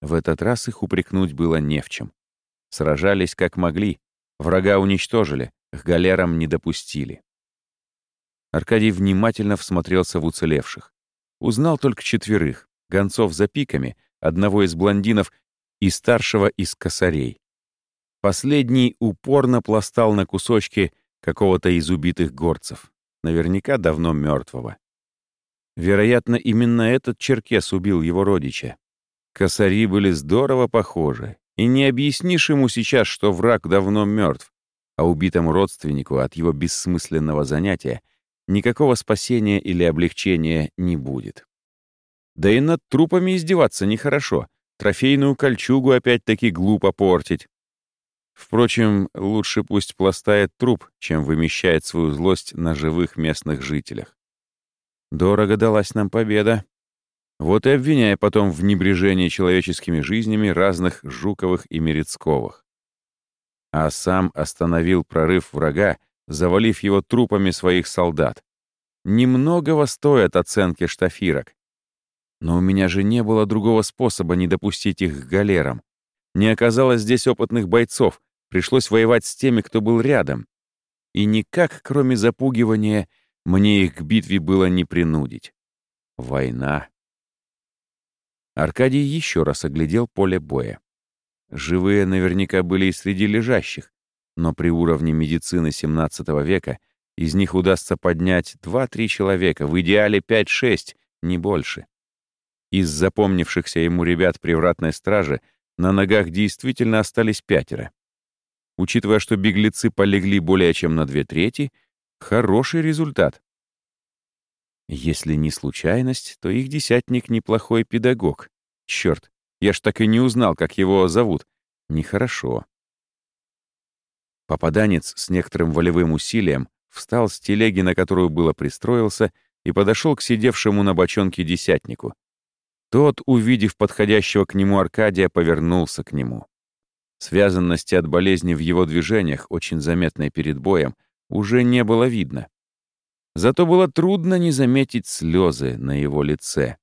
В этот раз их упрекнуть было не в чем. Сражались как могли, врага уничтожили, к галерам не допустили. Аркадий внимательно всмотрелся в уцелевших. Узнал только четверых, гонцов за пиками, одного из блондинов и старшего из косарей. Последний упорно пластал на кусочки какого-то из убитых горцев, наверняка давно мертвого. Вероятно, именно этот черкес убил его родича. Косари были здорово похожи, и не объяснишь ему сейчас, что враг давно мертв, а убитому родственнику от его бессмысленного занятия никакого спасения или облегчения не будет. Да и над трупами издеваться нехорошо, трофейную кольчугу опять-таки глупо портить. Впрочем, лучше пусть пластает труп, чем вымещает свою злость на живых местных жителях. Дорого далась нам победа. Вот и обвиняя потом в небрежении человеческими жизнями разных Жуковых и Мерецковых. А сам остановил прорыв врага, завалив его трупами своих солдат. Немногого стоят оценки штафирок. Но у меня же не было другого способа не допустить их к галерам. Не оказалось здесь опытных бойцов, пришлось воевать с теми, кто был рядом. И никак, кроме запугивания, мне их к битве было не принудить. Война. Аркадий еще раз оглядел поле боя. Живые наверняка были и среди лежащих, но при уровне медицины XVII века из них удастся поднять 2-3 человека, в идеале 5-6, не больше. Из запомнившихся ему ребят привратной стражи на ногах действительно остались пятеро. Учитывая, что беглецы полегли более чем на две трети, хороший результат. Если не случайность, то их десятник неплохой педагог. Черт, я ж так и не узнал, как его зовут. Нехорошо. Попаданец с некоторым волевым усилием встал с телеги, на которую было пристроился, и подошел к сидевшему на бочонке десятнику. Тот, увидев подходящего к нему Аркадия, повернулся к нему. Связанности от болезни в его движениях, очень заметной перед боем, уже не было видно. Зато было трудно не заметить слезы на его лице.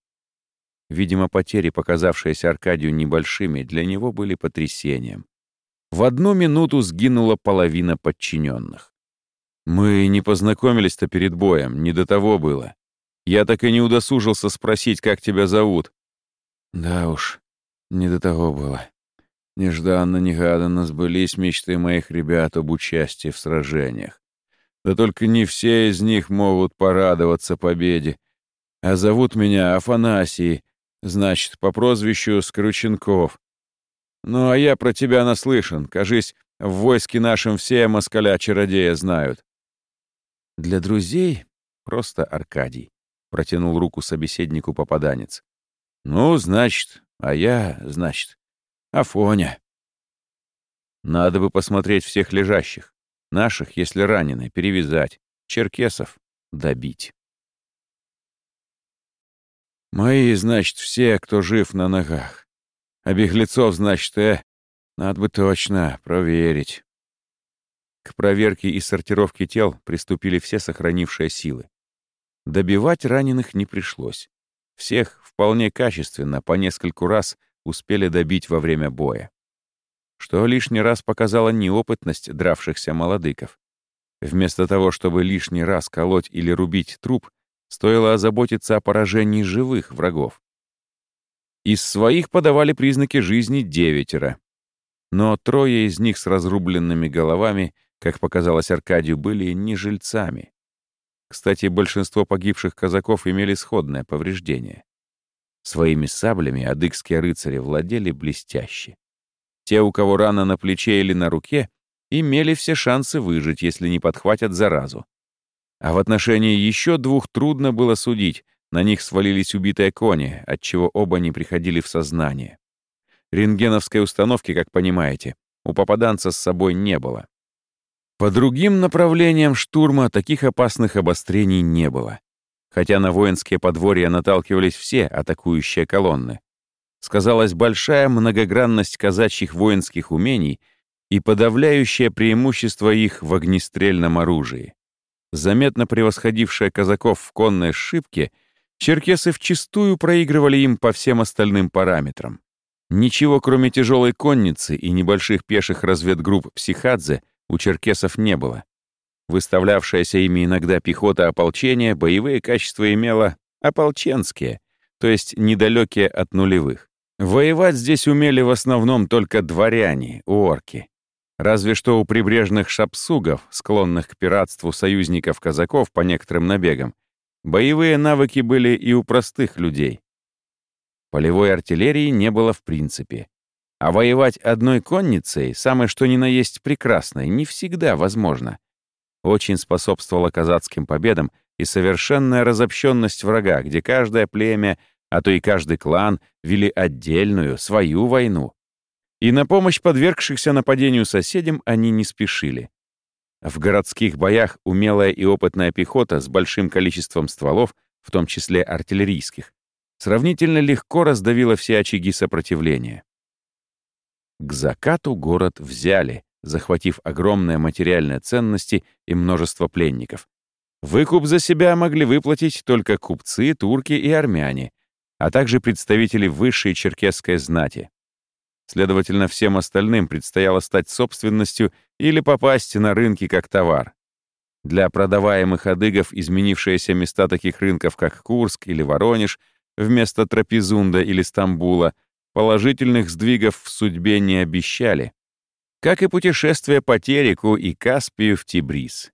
Видимо, потери, показавшиеся Аркадию небольшими, для него были потрясением. В одну минуту сгинула половина подчиненных. Мы не познакомились-то перед боем, не до того было. Я так и не удосужился спросить, как тебя зовут. Да уж, не до того было. Нежданно-негаданно сбылись мечты моих ребят об участии в сражениях. Да только не все из них могут порадоваться победе. А зовут меня Афанасий, значит, по прозвищу Скрученков. Ну, а я про тебя наслышан. Кажись, в войске нашем все москаля-чародея знают. Для друзей просто Аркадий. Протянул руку собеседнику попаданец. Ну, значит, а я, значит, Афоня. Надо бы посмотреть всех лежащих. Наших, если ранены, перевязать. Черкесов добить. Мои, значит, все, кто жив на ногах. А беглецов, значит, э, надо бы точно проверить. К проверке и сортировке тел приступили все сохранившие силы. Добивать раненых не пришлось. Всех вполне качественно, по нескольку раз успели добить во время боя. Что лишний раз показала неопытность дравшихся молодыков. Вместо того, чтобы лишний раз колоть или рубить труп, стоило озаботиться о поражении живых врагов. Из своих подавали признаки жизни девятеро. Но трое из них с разрубленными головами, как показалось Аркадию, были не жильцами. Кстати, большинство погибших казаков имели сходное повреждение. Своими саблями адыгские рыцари владели блестяще. Те, у кого рана на плече или на руке, имели все шансы выжить, если не подхватят заразу. А в отношении еще двух трудно было судить, на них свалились убитые кони, отчего оба не приходили в сознание. Рентгеновской установки, как понимаете, у попаданца с собой не было. По другим направлениям штурма таких опасных обострений не было. Хотя на воинские подворья наталкивались все атакующие колонны. Сказалась большая многогранность казачьих воинских умений и подавляющее преимущество их в огнестрельном оружии. Заметно превосходившие казаков в конной шибке, черкесы вчистую проигрывали им по всем остальным параметрам. Ничего, кроме тяжелой конницы и небольших пеших разведгрупп «Психадзе», у черкесов не было. Выставлявшаяся ими иногда пехота ополчения боевые качества имела ополченские, то есть недалекие от нулевых. Воевать здесь умели в основном только дворяне, орки. Разве что у прибрежных шапсугов, склонных к пиратству союзников казаков по некоторым набегам, боевые навыки были и у простых людей. Полевой артиллерии не было в принципе. А воевать одной конницей, самое что ни на есть прекрасное, не всегда возможно. Очень способствовала казацким победам и совершенная разобщенность врага, где каждое племя, а то и каждый клан вели отдельную, свою войну. И на помощь подвергшихся нападению соседям они не спешили. В городских боях умелая и опытная пехота с большим количеством стволов, в том числе артиллерийских, сравнительно легко раздавила все очаги сопротивления. К закату город взяли, захватив огромные материальные ценности и множество пленников. Выкуп за себя могли выплатить только купцы, турки и армяне, а также представители высшей черкесской знати. Следовательно, всем остальным предстояло стать собственностью или попасть на рынки как товар. Для продаваемых адыгов изменившиеся места таких рынков, как Курск или Воронеж, вместо Трапезунда или Стамбула, положительных сдвигов в судьбе не обещали, как и путешествие по Тереку и Каспию в Тибрис.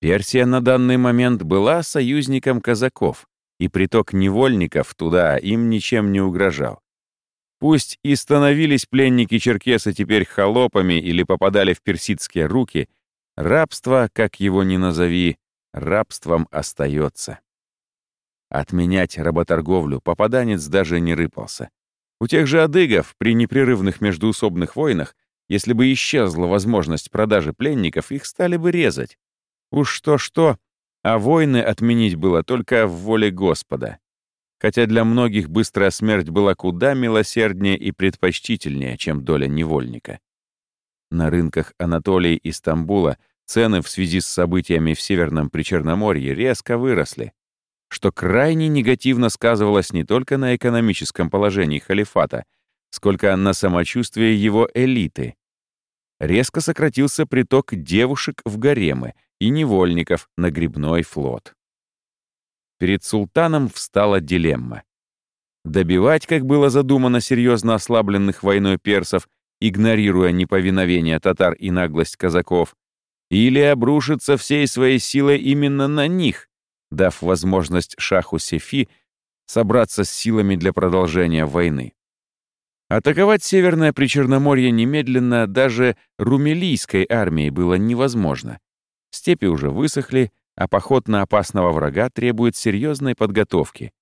Персия на данный момент была союзником казаков, и приток невольников туда им ничем не угрожал. Пусть и становились пленники черкеса теперь холопами или попадали в персидские руки, рабство, как его ни назови, рабством остается. Отменять работорговлю попаданец даже не рыпался. У тех же адыгов при непрерывных междуусобных войнах, если бы исчезла возможность продажи пленников, их стали бы резать. Уж что-что, а войны отменить было только в воле Господа. Хотя для многих быстрая смерть была куда милосерднее и предпочтительнее, чем доля невольника. На рынках Анатолии и Стамбула цены в связи с событиями в Северном Причерноморье резко выросли что крайне негативно сказывалось не только на экономическом положении халифата, сколько на самочувствии его элиты. Резко сократился приток девушек в гаремы и невольников на грибной флот. Перед султаном встала дилемма. Добивать, как было задумано, серьезно ослабленных войной персов, игнорируя неповиновение татар и наглость казаков, или обрушиться всей своей силой именно на них, дав возможность шаху Сефи собраться с силами для продолжения войны. Атаковать Северное Причерноморье немедленно даже румелийской армией было невозможно. Степи уже высохли, а поход на опасного врага требует серьезной подготовки.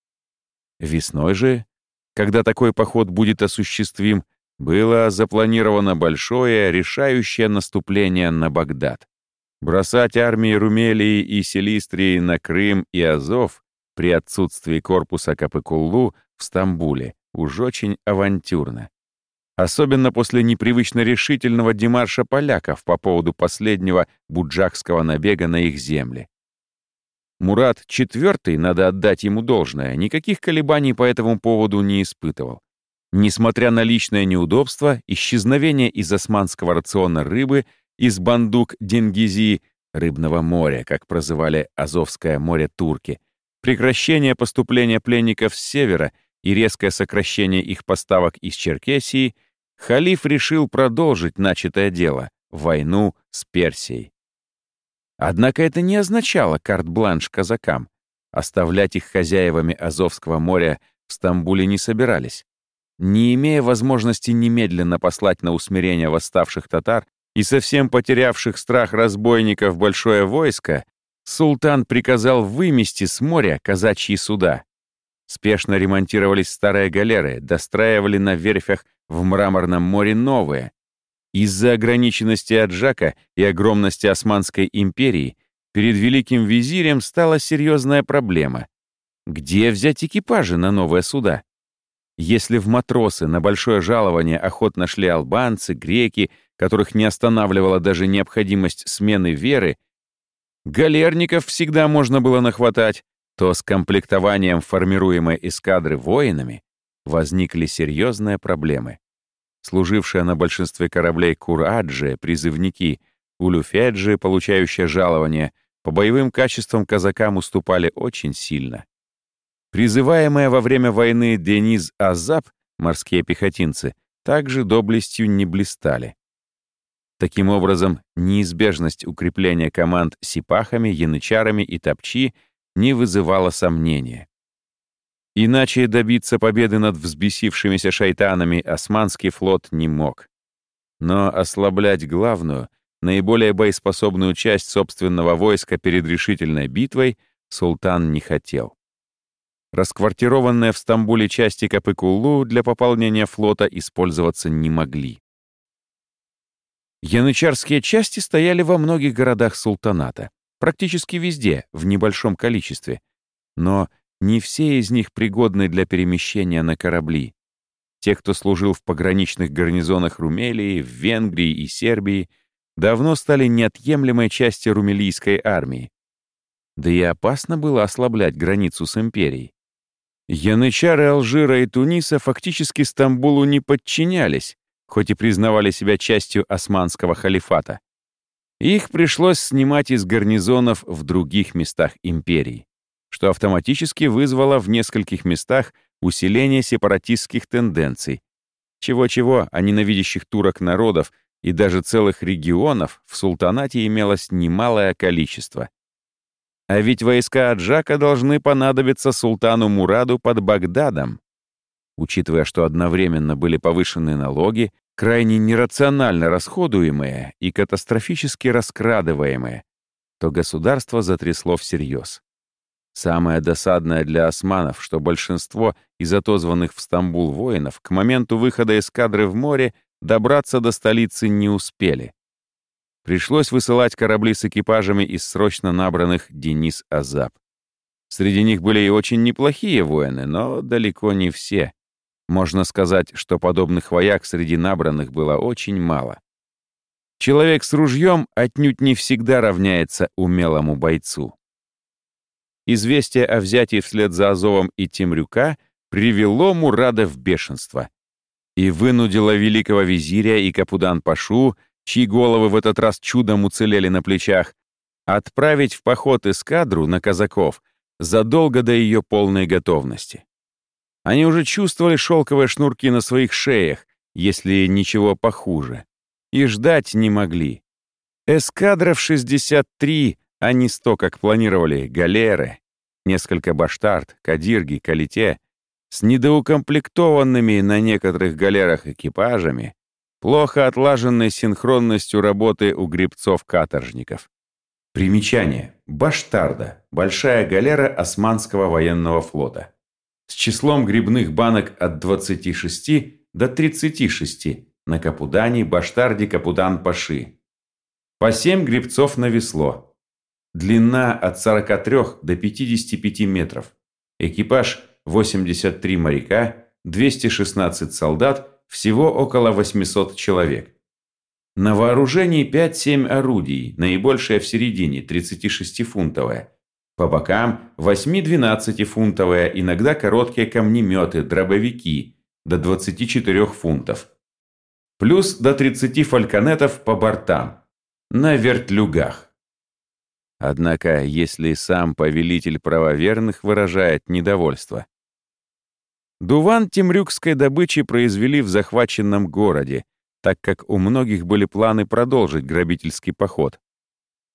Весной же, когда такой поход будет осуществим, было запланировано большое, решающее наступление на Багдад. Бросать армии Румелии и Селистрии на Крым и Азов при отсутствии корпуса Капыкуллу в Стамбуле уж очень авантюрно. Особенно после непривычно решительного демарша поляков по поводу последнего буджакского набега на их земли. Мурат IV, надо отдать ему должное, никаких колебаний по этому поводу не испытывал. Несмотря на личное неудобство, исчезновение из османского рациона рыбы из бандук Денгизи, рыбного моря, как прозывали Азовское море турки, прекращение поступления пленников с севера и резкое сокращение их поставок из Черкесии, халиф решил продолжить начатое дело — войну с Персией. Однако это не означало карт-бланш казакам. Оставлять их хозяевами Азовского моря в Стамбуле не собирались. Не имея возможности немедленно послать на усмирение восставших татар и совсем потерявших страх разбойников большое войско, султан приказал вымести с моря казачьи суда. Спешно ремонтировались старые галеры, достраивали на верфях в Мраморном море новые, из-за ограниченности Аджака и огромности Османской империи перед великим визирем стала серьезная проблема. Где взять экипажи на новые суда? Если в матросы на большое жалование охотно шли албанцы, греки, которых не останавливала даже необходимость смены веры, галерников всегда можно было нахватать, то с комплектованием формируемой эскадры воинами возникли серьезные проблемы служившие на большинстве кораблей Кураджи, призывники, Улюфеджи, получающие жалование, по боевым качествам казакам уступали очень сильно. Призываемые во время войны Дениз Азаб, морские пехотинцы, также доблестью не блистали. Таким образом, неизбежность укрепления команд сипахами, янычарами и топчи не вызывала сомнения. Иначе добиться победы над взбесившимися шайтанами османский флот не мог. Но ослаблять главную, наиболее боеспособную часть собственного войска перед решительной битвой султан не хотел. Расквартированные в Стамбуле части Капыкулу для пополнения флота использоваться не могли. Янычарские части стояли во многих городах султаната, практически везде, в небольшом количестве, но не все из них пригодны для перемещения на корабли. Те, кто служил в пограничных гарнизонах Румелии, в Венгрии и Сербии, давно стали неотъемлемой частью румелийской армии. Да и опасно было ослаблять границу с империей. Янычары Алжира и Туниса фактически Стамбулу не подчинялись, хоть и признавали себя частью османского халифата. Их пришлось снимать из гарнизонов в других местах империи что автоматически вызвало в нескольких местах усиление сепаратистских тенденций. Чего-чего, а ненавидящих турок народов и даже целых регионов в султанате имелось немалое количество. А ведь войска Аджака должны понадобиться султану Мураду под Багдадом. Учитывая, что одновременно были повышены налоги, крайне нерационально расходуемые и катастрофически раскрадываемые, то государство затрясло всерьез. Самое досадное для османов, что большинство из отозванных в Стамбул воинов к моменту выхода эскадры в море добраться до столицы не успели. Пришлось высылать корабли с экипажами из срочно набранных Денис Азаб. Среди них были и очень неплохие воины, но далеко не все. Можно сказать, что подобных вояк среди набранных было очень мало. Человек с ружьем отнюдь не всегда равняется умелому бойцу. Известие о взятии вслед за Азовом и Темрюка привело Мурада в бешенство и вынудило великого визиря и Капудан-Пашу, чьи головы в этот раз чудом уцелели на плечах, отправить в поход эскадру на казаков задолго до ее полной готовности. Они уже чувствовали шелковые шнурки на своих шеях, если ничего похуже, и ждать не могли. Эскадра в 63, а не 100, как планировали, галеры, несколько баштард, кадирги, калите, с недоукомплектованными на некоторых галерах экипажами, плохо отлаженной синхронностью работы у грибцов-каторжников. Примечание. Баштарда. Большая галера Османского военного флота. С числом грибных банок от 26 до 36 на Капудане, Баштарде, Капудан-Паши. По 7 грибцов на весло. Длина от 43 до 55 метров. Экипаж 83 моряка, 216 солдат, всего около 800 человек. На вооружении 5-7 орудий, наибольшее в середине, 36-фунтовое. По бокам 8-12-фунтовое, иногда короткие камнеметы, дробовики, до 24 фунтов. Плюс до 30 фальконетов по бортам. На вертлюгах. Однако, если сам повелитель правоверных выражает недовольство. Дуван темрюкской добычи произвели в захваченном городе, так как у многих были планы продолжить грабительский поход.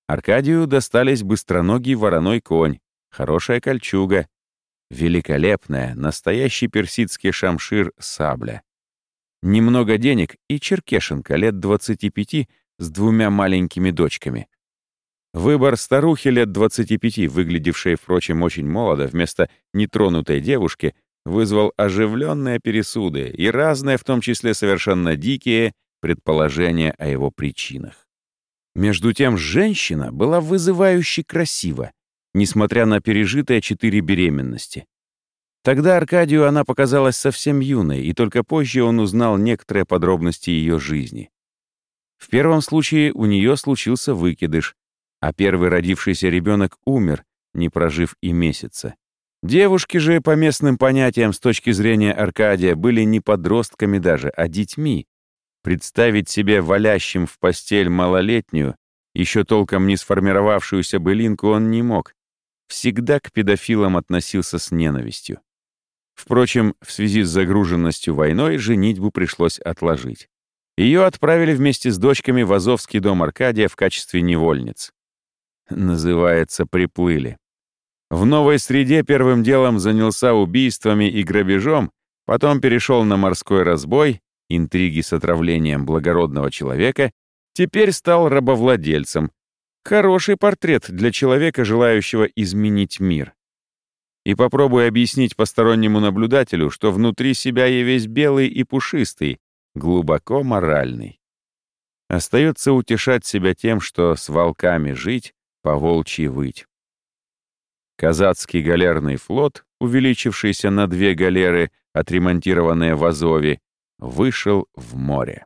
Аркадию достались быстроногий вороной конь, хорошая кольчуга, великолепная, настоящий персидский шамшир сабля. Немного денег и черкешенка лет 25 с двумя маленькими дочками. Выбор старухи лет 25, выглядевшей, впрочем, очень молодо, вместо нетронутой девушки, вызвал оживленные пересуды и разные, в том числе совершенно дикие, предположения о его причинах. Между тем, женщина была вызывающе красива, несмотря на пережитые четыре беременности. Тогда Аркадию она показалась совсем юной, и только позже он узнал некоторые подробности ее жизни. В первом случае у нее случился выкидыш, а первый родившийся ребенок умер, не прожив и месяца. Девушки же, по местным понятиям с точки зрения Аркадия, были не подростками даже, а детьми. Представить себе валящим в постель малолетнюю, еще толком не сформировавшуюся былинку он не мог. Всегда к педофилам относился с ненавистью. Впрочем, в связи с загруженностью войной женитьбу пришлось отложить. Ее отправили вместе с дочками в Азовский дом Аркадия в качестве невольниц. Называется «приплыли». В новой среде первым делом занялся убийствами и грабежом, потом перешел на морской разбой, интриги с отравлением благородного человека, теперь стал рабовладельцем. Хороший портрет для человека, желающего изменить мир. И попробуй объяснить постороннему наблюдателю, что внутри себя я весь белый и пушистый, глубоко моральный. Остается утешать себя тем, что с волками жить, по волчьи выть. Казацкий галерный флот, увеличившийся на две галеры, отремонтированные в Азове, вышел в море.